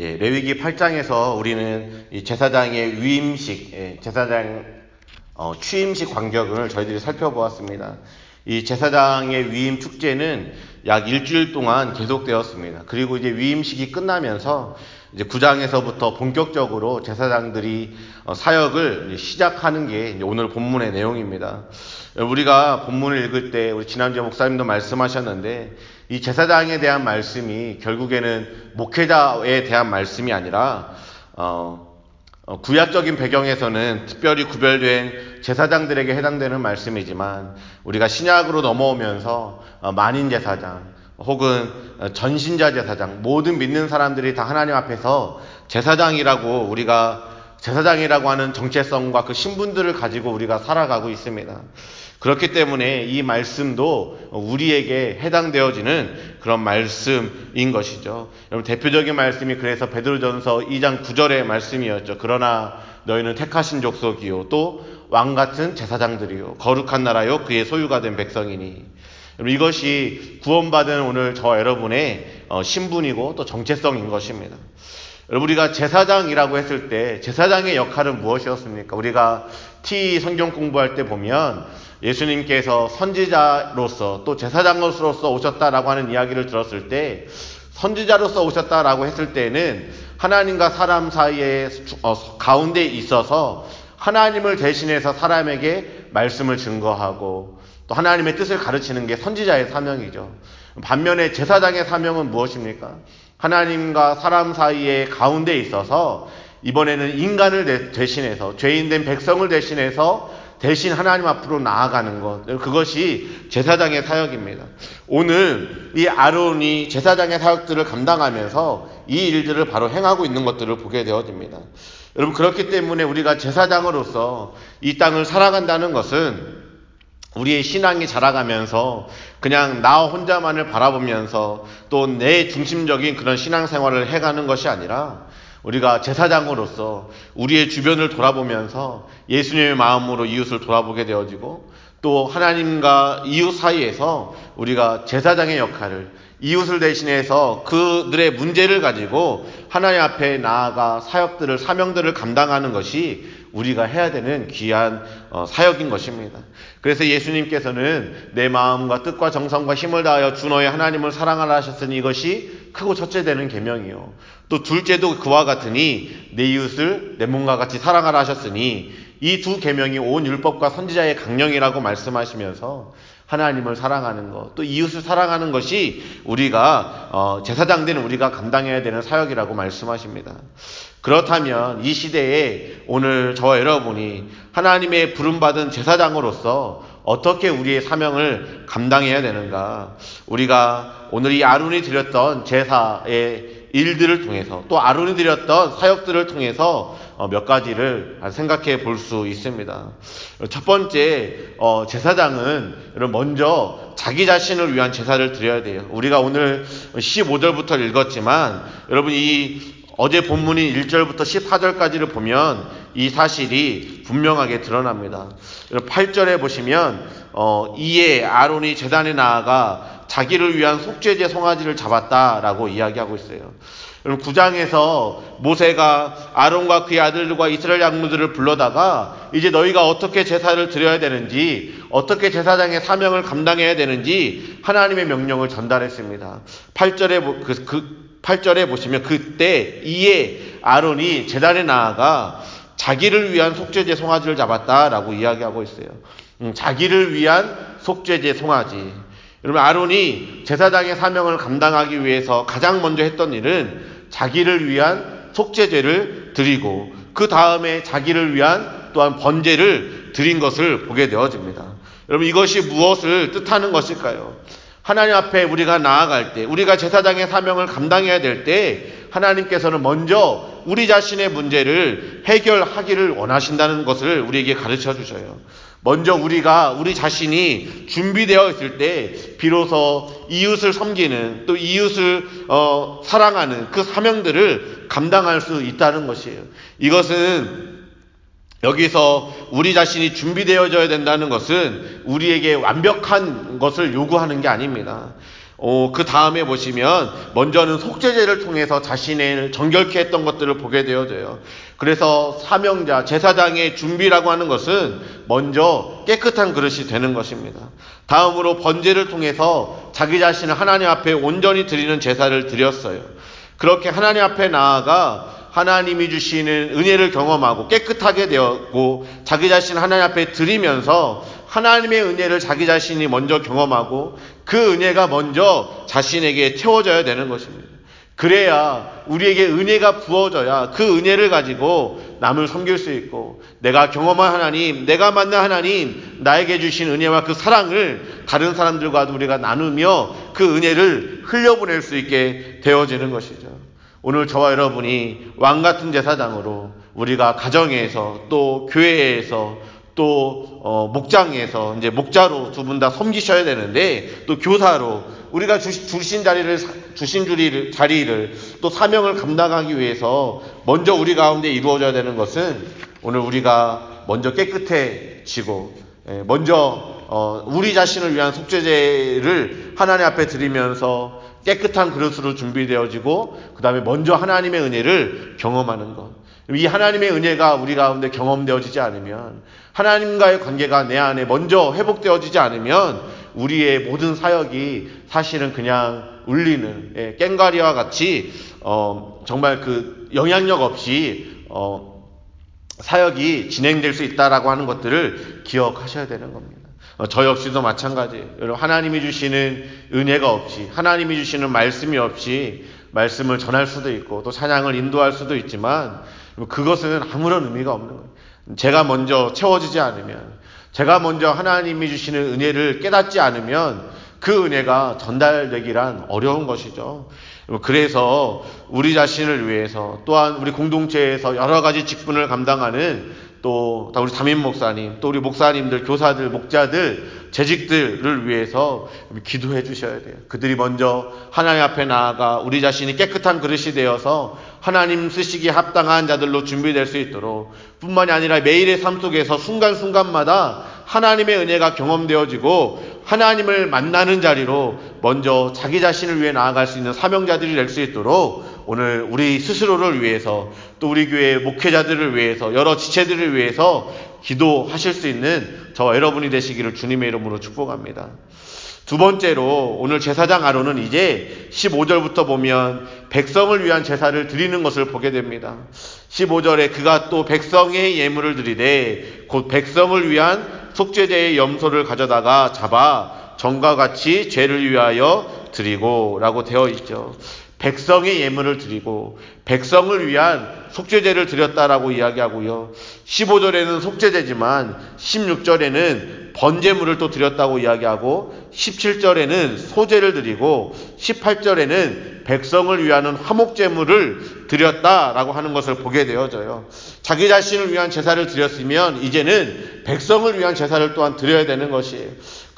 예, 레위기 8장에서 우리는 이 제사장의 위임식, 예, 제사장 어, 취임식 광경을 저희들이 살펴보았습니다. 이 제사장의 위임 축제는 약 일주일 동안 계속되었습니다. 그리고 이제 위임식이 끝나면서 이제 구장에서부터 본격적으로 제사장들이 어, 사역을 시작하는 게 오늘 본문의 내용입니다. 우리가 본문을 읽을 때 우리 지난주에 목사님도 말씀하셨는데 이 제사장에 대한 말씀이 결국에는 목회자에 대한 말씀이 아니라 어, 어, 구약적인 배경에서는 특별히 구별된 제사장들에게 해당되는 말씀이지만 우리가 신약으로 넘어오면서 어, 만인 제사장 혹은 전신자 제사장 모든 믿는 사람들이 다 하나님 앞에서 제사장이라고 우리가 제사장이라고 하는 정체성과 그 신분들을 가지고 우리가 살아가고 있습니다. 그렇기 때문에 이 말씀도 우리에게 해당되어지는 그런 말씀인 것이죠. 여러분 대표적인 말씀이 그래서 베드로전서 2장 9절의 말씀이었죠. 그러나 너희는 택하신 족속이요 또 왕 같은 제사장들이요 거룩한 나라요 그의 소유가 된 백성이니 이것이 구원받은 오늘 저 여러분의 어, 신분이고 또 정체성인 것입니다. 여러분 우리가 제사장이라고 했을 때 제사장의 역할은 무엇이었습니까? 우리가 T 성경 공부할 때 보면 예수님께서 선지자로서 또 제사장으로서 오셨다라고 하는 이야기를 들었을 때 선지자로서 오셨다라고 했을 때는 하나님과 사람 사이에 어, 가운데 있어서 하나님을 대신해서 사람에게 말씀을 증거하고 또 하나님의 뜻을 가르치는 게 선지자의 사명이죠. 반면에 제사장의 사명은 무엇입니까? 하나님과 사람 사이에 가운데 있어서 이번에는 인간을 대신해서 죄인된 백성을 대신해서 대신 하나님 앞으로 나아가는 것. 그것이 제사장의 사역입니다. 오늘 이 아론이 제사장의 사역들을 감당하면서 이 일들을 바로 행하고 있는 것들을 보게 되어집니다. 여러분, 그렇기 때문에 우리가 제사장으로서 이 땅을 살아간다는 것은 우리의 신앙이 자라가면서 그냥 나 혼자만을 바라보면서 또 내 중심적인 그런 신앙생활을 해가는 것이 아니라 우리가 제사장으로서 우리의 주변을 돌아보면서 예수님의 마음으로 이웃을 돌아보게 되어지고 또 하나님과 이웃 사이에서 우리가 제사장의 역할을 이웃을 대신해서 그들의 문제를 가지고 하나님 앞에 나아가 사역들을 사명들을 감당하는 것이 우리가 해야 되는 귀한 어, 사역인 것입니다. 그래서 예수님께서는 내 마음과 뜻과 정성과 힘을 다하여 주 너의 하나님을 사랑하라 하셨으니 이것이 크고 첫째 되는 계명이요. 또 둘째도 그와 같으니 내 이웃을 내 몸과 같이 사랑하라 하셨으니 이 두 계명이 온 율법과 선지자의 강령이라고 말씀하시면서 하나님을 사랑하는 것, 또 이웃을 사랑하는 것이 우리가 어, 제사장 되는 우리가 감당해야 되는 사역이라고 말씀하십니다. 그렇다면 이 시대에 오늘 저와 여러분이 하나님의 부름받은 제사장으로서 어떻게 우리의 사명을 감당해야 되는가? 우리가 오늘 이 아론이 드렸던 제사의 일들을 통해서 또 아론이 드렸던 사역들을 통해서 어, 몇 가지를 생각해 볼 수 있습니다. 첫 번째 어, 제사장은 먼저 자기 자신을 위한 제사를 드려야 돼요. 우리가 오늘 15절부터 읽었지만 여러분 이 어제 본문인 1절부터 14절까지를 보면 이 사실이 분명하게 드러납니다. 8절에 보시면 어, 이에 아론이 재단에 나아가 자기를 위한 속죄제 송아지를 잡았다라고 이야기하고 있어요. 여러분 9장에서 모세가 아론과 그의 아들들과 이스라엘 양무들을 불러다가 이제 너희가 어떻게 제사를 드려야 되는지 어떻게 제사장의 사명을 감당해야 되는지 하나님의 명령을 전달했습니다. 8절에 그, 그 8절에 보시면 그때 이에 아론이 재단에 나아가 자기를 위한 속죄제 송아지를 잡았다라고 이야기하고 있어요. 음, 자기를 위한 속죄제 송아지. 여러분 아론이 제사장의 사명을 감당하기 위해서 가장 먼저 했던 일은 자기를 위한 속죄제를 드리고 그 다음에 자기를 위한 또한 번제를 드린 것을 보게 되어집니다. 여러분 이것이 무엇을 뜻하는 것일까요? 하나님 앞에 우리가 나아갈 때, 우리가 제사장의 사명을 감당해야 될 때, 하나님께서는 먼저 우리 자신의 문제를 해결하기를 원하신다는 것을 우리에게 가르쳐 주셔요. 먼저 우리가 우리 자신이 준비되어 있을 때 비로소 이웃을 섬기는 또 이웃을 어, 사랑하는 그 사명들을 감당할 수 있다는 것이에요. 이것은 여기서 우리 자신이 준비되어져야 된다는 것은 우리에게 완벽한 것을 요구하는 게 아닙니다. 어, 그 다음에 보시면 먼저는 속죄제를 통해서 자신을 정결케 했던 것들을 보게 되어져요. 그래서 사명자, 제사장의 준비라고 하는 것은 먼저 깨끗한 그릇이 되는 것입니다. 다음으로 번제를 통해서 자기 자신을 하나님 앞에 온전히 드리는 제사를 드렸어요. 그렇게 하나님 앞에 나아가 하나님이 주시는 은혜를 경험하고 깨끗하게 되었고 자기 자신 하나님 앞에 드리면서 하나님의 은혜를 자기 자신이 먼저 경험하고 그 은혜가 먼저 자신에게 채워져야 되는 것입니다. 그래야 우리에게 은혜가 부어져야 그 은혜를 가지고 남을 섬길 수 있고 내가 경험한 하나님, 내가 만난 하나님, 나에게 주신 은혜와 그 사랑을 다른 사람들과도 우리가 나누며 그 은혜를 흘려보낼 수 있게 되어지는 것이죠. 오늘 저와 여러분이 왕 같은 제사장으로 우리가 가정에서 또 교회에서 또 어, 목장에서 이제 목자로 두 분 다 섬기셔야 되는데 또 교사로 우리가 주, 신 자리를 주신 주리를, 자리를 또 사명을 감당하기 위해서 먼저 우리 가운데 이루어져야 되는 것은 오늘 우리가 먼저 깨끗해지고 예, 먼저 어, 우리 자신을 위한 속죄제를 하나님 앞에 드리면서 깨끗한 그릇으로 준비되어지고 그 다음에 먼저 하나님의 은혜를 경험하는 것. 이 하나님의 은혜가 우리 가운데 경험되어지지 않으면 하나님과의 관계가 내 안에 먼저 회복되어지지 않으면 우리의 모든 사역이 사실은 그냥 울리는 예, 깽가리와 같이 어, 정말 그 영향력 없이 어, 사역이 진행될 수 있다라고 하는 것들을 기억하셔야 되는 겁니다. 어, 저 역시도 마찬가지예요. 여러분 하나님이 주시는 은혜가 없이 하나님이 주시는 말씀이 없이 말씀을 전할 수도 있고 또 찬양을 인도할 수도 있지만 그것은 아무런 의미가 없는 거예요. 제가 먼저 채워지지 않으면, 제가 먼저 하나님이 주시는 은혜를 깨닫지 않으면 그 은혜가 전달되기란 어려운 것이죠. 그래서 우리 자신을 위해서 또한 우리 공동체에서 여러 가지 직분을 감당하는 또 우리 담임 목사님, 또 우리 목사님들, 교사들, 목자들, 재직들을 위해서 기도해 주셔야 돼요. 그들이 먼저 하나님 앞에 나아가 우리 자신이 깨끗한 그릇이 되어서 하나님 쓰시기에 합당한 자들로 준비될 수 있도록 뿐만이 아니라 매일의 삶 속에서 순간순간마다 하나님의 은혜가 경험되어지고 하나님을 만나는 자리로 먼저 자기 자신을 위해 나아갈 수 있는 사명자들이 될 수 있도록 오늘 우리 스스로를 위해서 또 우리 교회 목회자들을 위해서 여러 지체들을 위해서 기도하실 수 있는 저와 여러분이 되시기를 주님의 이름으로 축복합니다. 두 번째로 오늘 제사장 아론은 이제 15절부터 보면 백성을 위한 제사를 드리는 것을 보게 됩니다. 15절에 그가 또 백성의 예물을 드리되 곧 백성을 위한 속죄제의 염소를 가져다가 잡아 정과 같이 죄를 위하여 드리고라고 되어 있죠. 백성의 예물을 드리고 백성을 위한 속죄제를 드렸다라고 이야기하고요. 15절에는 속죄제지만 16절에는 번제물을 또 드렸다고 이야기하고 17절에는 소제를 드리고 18절에는 백성을 위하는 화목제물을 드렸다라고 하는 것을 보게 되어져요. 자기 자신을 위한 제사를 드렸으면 이제는 백성을 위한 제사를 또한 드려야 되는 것이에요.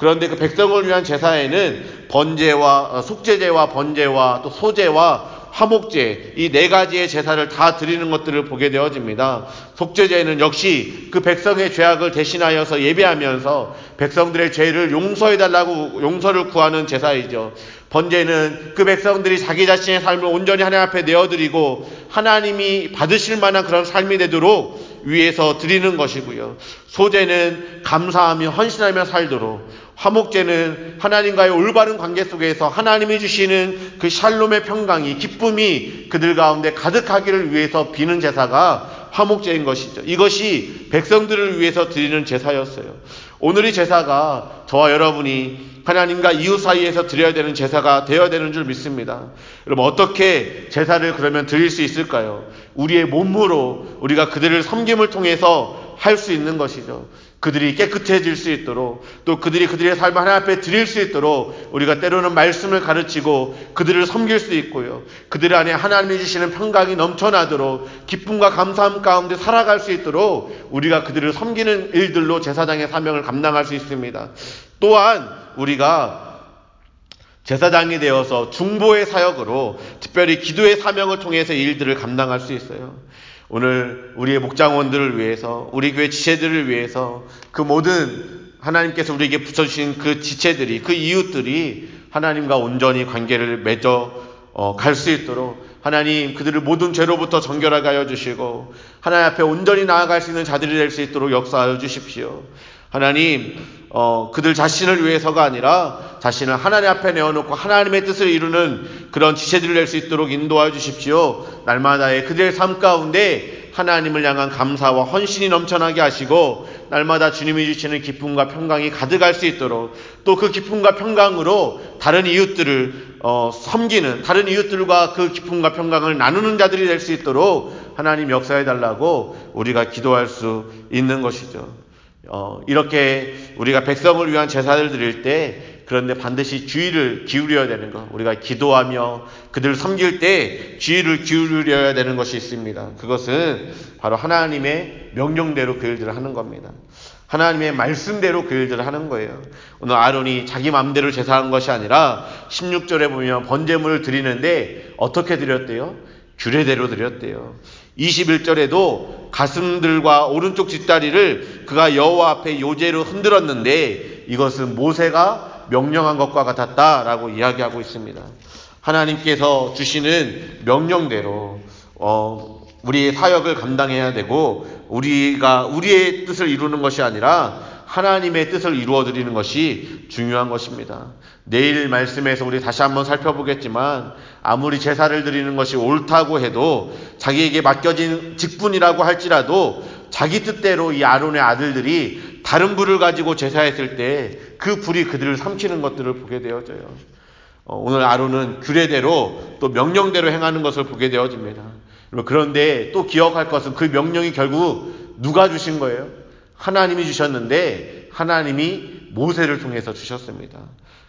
그런데 그 백성을 위한 제사에는 번제와 어, 속죄제와 번제와 또 소제와 화목제 이 네 가지의 제사를 다 드리는 것들을 보게 되어집니다. 속죄제는 역시 그 백성의 죄악을 대신하여서 예배하면서 백성들의 죄를 용서해 달라고 용서를 구하는 제사이죠. 번제는 그 백성들이 자기 자신의 삶을 온전히 하나님 앞에 내어드리고 하나님이 받으실 만한 그런 삶이 되도록 위해서 드리는 것이고요. 소제는 감사하며 헌신하며 살도록 화목제는 하나님과의 올바른 관계 속에서 하나님이 주시는 그 샬롬의 평강이 기쁨이 그들 가운데 가득하기를 위해서 비는 제사가 화목제인 것이죠. 이것이 백성들을 위해서 드리는 제사였어요. 오늘의 제사가 저와 여러분이 하나님과 이웃 사이에서 드려야 되는 제사가 되어야 되는 줄 믿습니다. 여러분 어떻게 제사를 그러면 드릴 수 있을까요? 우리의 몸으로 우리가 그들을 섬김을 통해서 할 수 있는 것이죠. 그들이 깨끗해질 수 있도록 또 그들이 그들의 삶을 하나님 앞에 드릴 수 있도록 우리가 때로는 말씀을 가르치고 그들을 섬길 수 있고요. 그들 안에 하나님이 주시는 평강이 넘쳐나도록 기쁨과 감사함 가운데 살아갈 수 있도록 우리가 그들을 섬기는 일들로 제사장의 사명을 감당할 수 있습니다. 또한 우리가 제사장이 되어서 중보의 사역으로 특별히 기도의 사명을 통해서 일들을 감당할 수 있어요. 오늘 우리의 목장원들을 위해서, 우리 교회 지체들을 위해서 그 모든 하나님께서 우리에게 붙여주신 그 지체들이, 그 이웃들이 하나님과 온전히 관계를 맺어 어, 갈수 있도록 하나님 그들을 모든 죄로부터 정결하게 하여 주시고 하나님 앞에 온전히 나아갈 수 있는 자들이 될 수 있도록 역사하여 주십시오. 하나님 어, 그들 자신을 위해서가 아니라 자신을 하나님 앞에 내어놓고 하나님의 뜻을 이루는 그런 지체들을 낼 수 있도록 인도하여 주십시오. 날마다의 그들의 삶 가운데 하나님을 향한 감사와 헌신이 넘쳐나게 하시고 날마다 주님이 주시는 기쁨과 평강이 가득할 수 있도록 또 그 기쁨과 평강으로 다른 이웃들을 어, 섬기는 다른 이웃들과 그 기쁨과 평강을 나누는 자들이 될 수 있도록 하나님 역사해 달라고 우리가 기도할 수 있는 것이죠. 어, 이렇게 우리가 백성을 위한 제사를 드릴 때 그런데 반드시 주의를 기울여야 되는 것. 우리가 기도하며 그들을 섬길 때 주의를 기울여야 되는 것이 있습니다. 그것은 바로 하나님의 명령대로 그 일들을 하는 겁니다. 하나님의 말씀대로 그 일들을 하는 거예요. 오늘 아론이 자기 마음대로 제사한 것이 아니라 16절에 보면 번제물을 드리는데 어떻게 드렸대요? 규례대로 드렸대요. 21절에도 가슴들과 오른쪽 뒷다리를 그가 여호와 앞에 요제로 흔들었는데 이것은 모세가 명령한 것과 같았다라고 이야기하고 있습니다. 하나님께서 주시는 명령대로 어, 우리의 사역을 감당해야 되고 우리가 우리의 뜻을 이루는 것이 아니라 하나님의 뜻을 이루어 드리는 것이 중요한 것입니다. 내일 말씀에서 우리 다시 한번 살펴보겠지만 아무리 제사를 드리는 것이 옳다고 해도 자기에게 맡겨진 직분이라고 할지라도 자기 뜻대로 이 아론의 아들들이 다른 불을 가지고 제사했을 때 그 불이 그들을 삼키는 것들을 보게 되어져요. 어, 오늘 아론은 규례대로 또 명령대로 행하는 것을 보게 되어집니다. 그런데 또 기억할 것은 그 명령이 결국 누가 주신 거예요? 하나님이 주셨는데 하나님이 모세를 통해서 주셨습니다.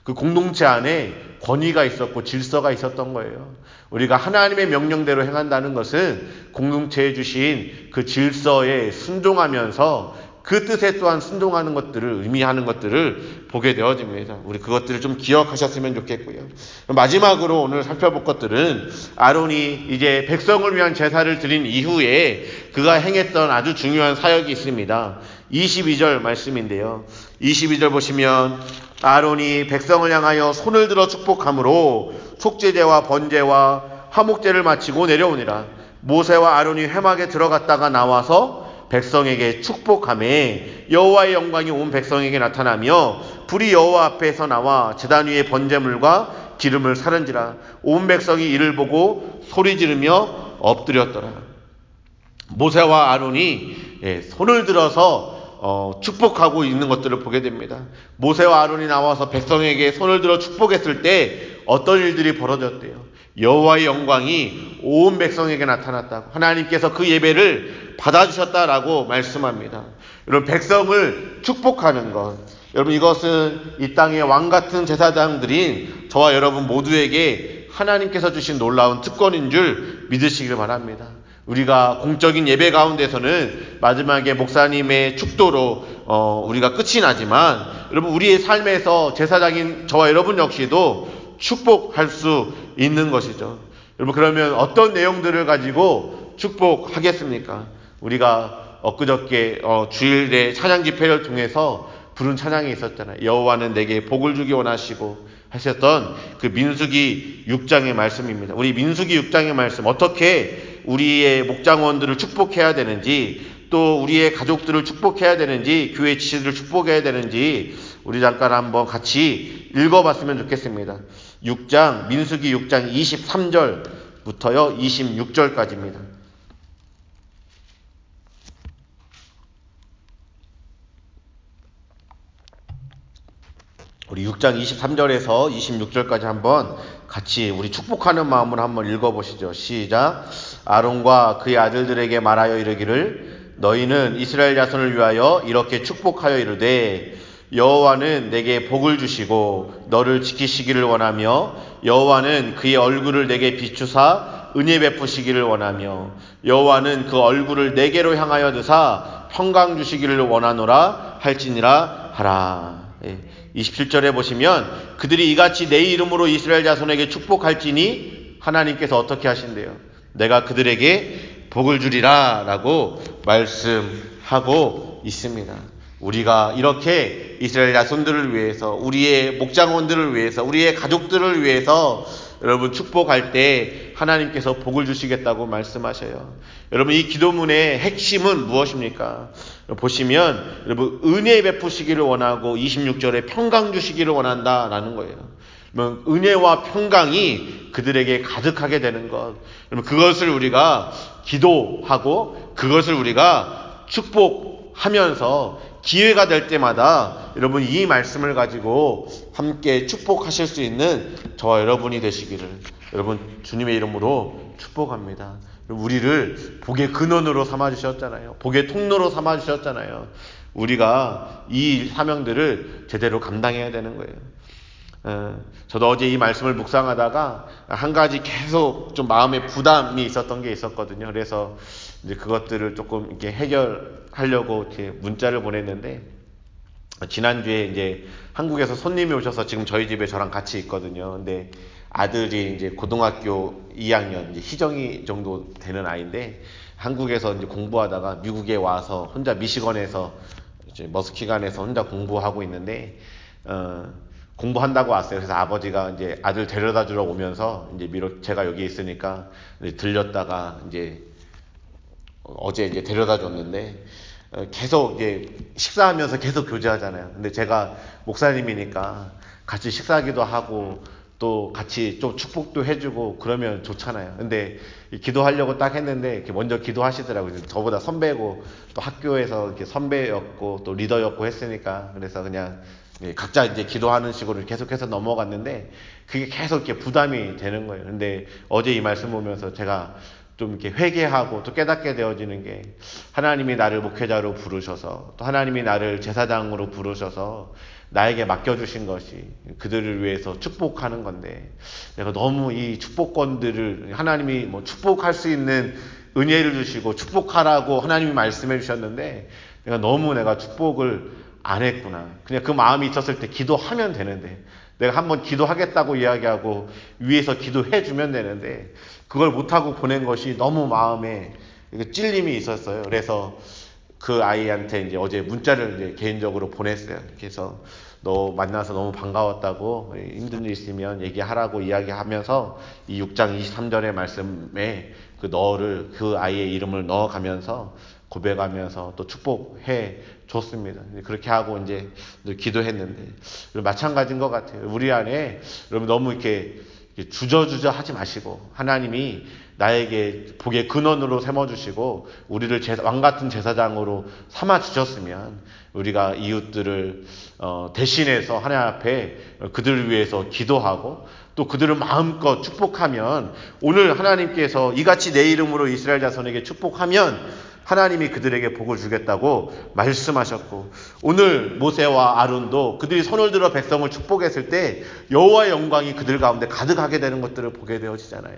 그 공동체 안에 권위가 있었고 질서가 있었던 거예요. 우리가 하나님의 명령대로 행한다는 것은 공동체에 주신 그 질서에 순종하면서 그 뜻에 또한 순종하는 것들을 의미하는 것들을 보게 되어집니다. 우리 그것들을 좀 기억하셨으면 좋겠고요. 마지막으로 오늘 살펴볼 것들은 아론이 이제 백성을 위한 제사를 드린 이후에 그가 행했던 아주 중요한 사역이 있습니다. 22절 말씀인데요. 22절 보시면 아론이 백성을 향하여 손을 들어 축복함으로 속죄제와 번제와 화목제를 마치고 내려오니라. 모세와 아론이 회막에 들어갔다가 나와서 백성에게 축복함에 여호와의 영광이 온 백성에게 나타나며 불이 여호와 앞에서 나와 제단 위에 번제물과 기름을 사른지라 온 백성이 이를 보고 소리 지르며 엎드렸더라. 모세와 아론이 예, 손을 들어서 어, 축복하고 있는 것들을 보게 됩니다. 모세와 아론이 나와서 백성에게 손을 들어 축복했을 때 어떤 일들이 벌어졌대요. 여호와의 영광이 온 백성에게 나타났다고 하나님께서 그 예배를 받아주셨다라고 말씀합니다. 여러분 백성을 축복하는 것 여러분 이것은 이 땅의 왕 같은 제사장들인 저와 여러분 모두에게 하나님께서 주신 놀라운 특권인 줄 믿으시길 바랍니다. 우리가 공적인 예배 가운데서는 마지막에 목사님의 축도로 어, 우리가 끝이 나지만 여러분 우리의 삶에서 제사장인 저와 여러분 역시도 축복할 수 있는 것이죠. 여러분 그러면 어떤 내용들을 가지고 축복하겠습니까? 우리가 엊그저께 어, 주일에 찬양 집회를 통해서 부른 찬양이 있었잖아요. 여호와는 내게 복을 주기 원하시고 하셨던 그 민수기 6장의 말씀입니다. 우리 민수기 6장의 말씀 어떻게 우리의 목장원들을 축복해야 되는지 또 우리의 가족들을 축복해야 되는지 교회 지체들을 축복해야 되는지 우리 잠깐 한번 같이 읽어봤으면 좋겠습니다. 6장 민수기 6장 23절부터요 26절까지입니다. 우리 6장 23절에서 26절까지 한번 같이 우리 축복하는 마음으로 한번 읽어보시죠. 시작. 아론과 그의 아들들에게 말하여 이르기를 너희는 이스라엘 자손을 위하여 이렇게 축복하여 이르되 여호와는 내게 복을 주시고 너를 지키시기를 원하며 여호와는 그의 얼굴을 내게 비추사 은혜 베푸시기를 원하며 여호와는 그 얼굴을 내게로 향하여 드사 평강 주시기를 원하노라 할지니라 하라. 예. 27절에 보시면 그들이 이같이 내 이름으로 이스라엘 자손에게 축복할지니 하나님께서 어떻게 하신대요? 내가 그들에게 복을 주리라 라고 말씀하고 있습니다. 우리가 이렇게 이스라엘 자손들을 위해서, 우리의 목장원들을 위해서, 우리의 가족들을 위해서 여러분 축복할 때 하나님께서 복을 주시겠다고 말씀하셔요. 여러분 이 기도문의 핵심은 무엇입니까? 보시면 여러분 은혜 베푸시기를 원하고 26절에 평강 주시기를 원한다라는 거예요. 은혜와 평강이 그들에게 가득하게 되는 것. 여러분 그것을 우리가 기도하고 그것을 우리가 축복하면서 기회가 될 때마다 여러분 이 말씀을 가지고 함께 축복하실 수 있는 저와 여러분이 되시기를 여러분 주님의 이름으로 축복합니다. 우리를 복의 근원으로 삼아 주셨잖아요. 복의 통로로 삼아 주셨잖아요. 우리가 이 사명들을 제대로 감당해야 되는 거예요. 어, 저도 어제 이 말씀을 묵상하다가 한 가지 계속 좀 마음에 부담이 있었던 게 있었거든요. 그래서 이제 그것들을 조금 이렇게 해결하려고 이렇게 문자를 보냈는데 지난주에 이제 한국에서 손님이 오셔서 지금 저희 집에 저랑 같이 있거든요. 근데 아들이 이제 고등학교 2학년 이제 희정이 정도 되는 아이인데 한국에서 이제 공부하다가 미국에 와서 혼자 미시건에서 이제 머스키간에서 혼자 공부하고 있는데 어 공부한다고 왔어요. 그래서 아버지가 이제 아들 데려다 주러 오면서 이제 미로 제가 여기 있으니까 들렸다가 이제 어제 이제 데려다 줬는데 어, 계속 이제 식사하면서 계속 교제하잖아요. 근데 제가 목사님이니까 같이 식사하기도 하고 또 같이 좀 축복도 해주고 그러면 좋잖아요. 근데 기도하려고 딱 했는데 이렇게 먼저 기도하시더라고요. 저보다 선배고 또 학교에서 이렇게 선배였고 또 리더였고 했으니까 그래서 그냥 예, 각자 이제 기도하는 식으로 계속해서 넘어갔는데 그게 계속 이렇게 부담이 되는 거예요. 근데 어제 이 말씀 보면서 제가 좀 이렇게 회개하고 또 깨닫게 되어지는 게 하나님이 나를 목회자로 부르셔서 또 하나님이 나를 제사장으로 부르셔서 나에게 맡겨주신 것이 그들을 위해서 축복하는 건데 내가 너무 이 축복권들을 하나님이 뭐 축복할 수 있는 은혜를 주시고 축복하라고 하나님이 말씀해 주셨는데 내가 너무 내가 축복을 안 했구나. 그냥 그 마음이 있었을 때 기도하면 되는데 내가 한번 기도하겠다고 이야기하고 위에서 기도해 주면 되는데 그걸 못하고 보낸 것이 너무 마음에 찔림이 있었어요. 그래서 그 아이한테 이제 어제 문자를 이제 개인적으로 보냈어요. 그래서 너 만나서 너무 반가웠다고 힘든 일 있으면 얘기하라고 이야기하면서 이 6장 23절의 말씀에 그 너를 그 아이의 이름을 넣어가면서 고백하면서 또 축복해 줬습니다. 그렇게 하고 이제 기도했는데 마찬가지인 것 같아요. 우리 안에 여러분 너무 이렇게 주저주저 하지 마시고 하나님이 나에게 복의 근원으로 삼아주시고 우리를 왕 같은 제사장으로 삼아 주셨으면 우리가 이웃들을 어, 대신해서 하나님 앞에 그들을 위해서 기도하고 또 그들을 마음껏 축복하면 오늘 하나님께서 이같이 내 이름으로 이스라엘 자손에게 축복하면 하나님이 그들에게 복을 주겠다고 말씀하셨고 오늘 모세와 아론도 그들이 손을 들어 백성을 축복했을 때 여호와의 영광이 그들 가운데 가득하게 되는 것들을 보게 되어지잖아요.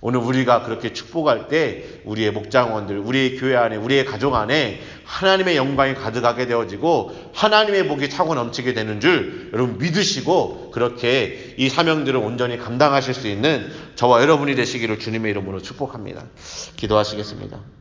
오늘 우리가 그렇게 축복할 때 우리의 목장원들, 우리의 교회 안에, 우리의 가족 안에 하나님의 영광이 가득하게 되어지고 하나님의 복이 차고 넘치게 되는 줄 여러분 믿으시고 그렇게 이 사명들을 온전히 감당하실 수 있는 저와 여러분이 되시기를 주님의 이름으로 축복합니다. 기도하시겠습니다.